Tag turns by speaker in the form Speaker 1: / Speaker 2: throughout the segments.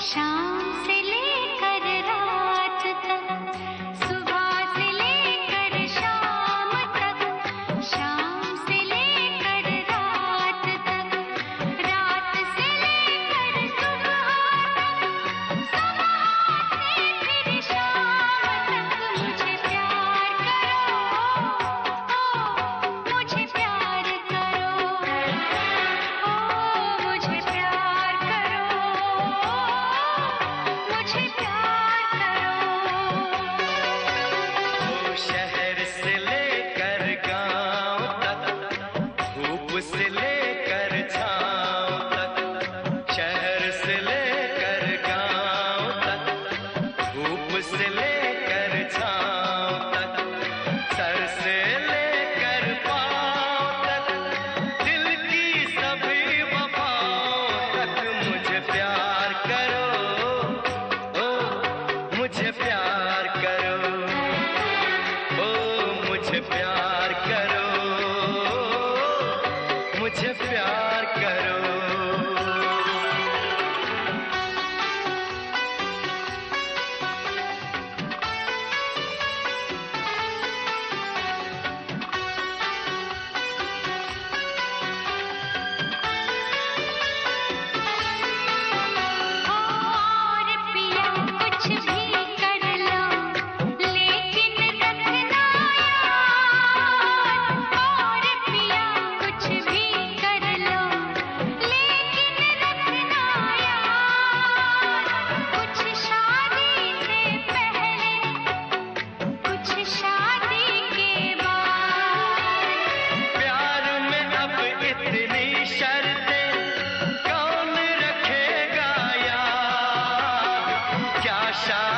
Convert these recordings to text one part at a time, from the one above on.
Speaker 1: 上。
Speaker 2: ओ मुझे प्यार আশা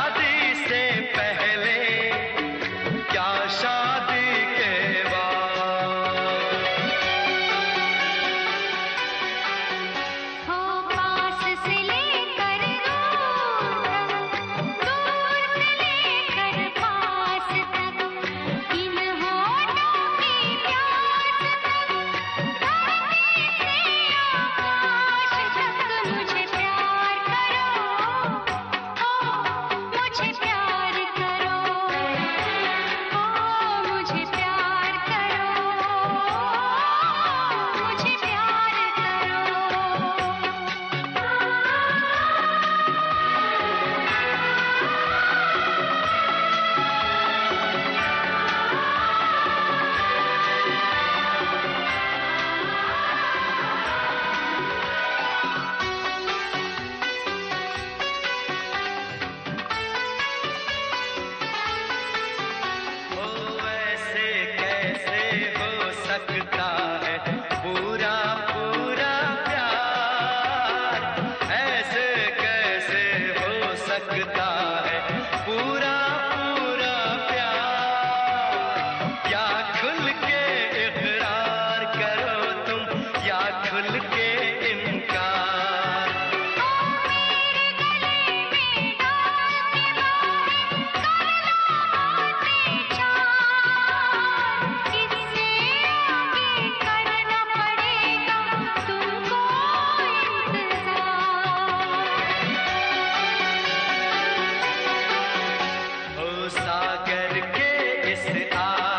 Speaker 2: कैसे हो सकता है। guitarra.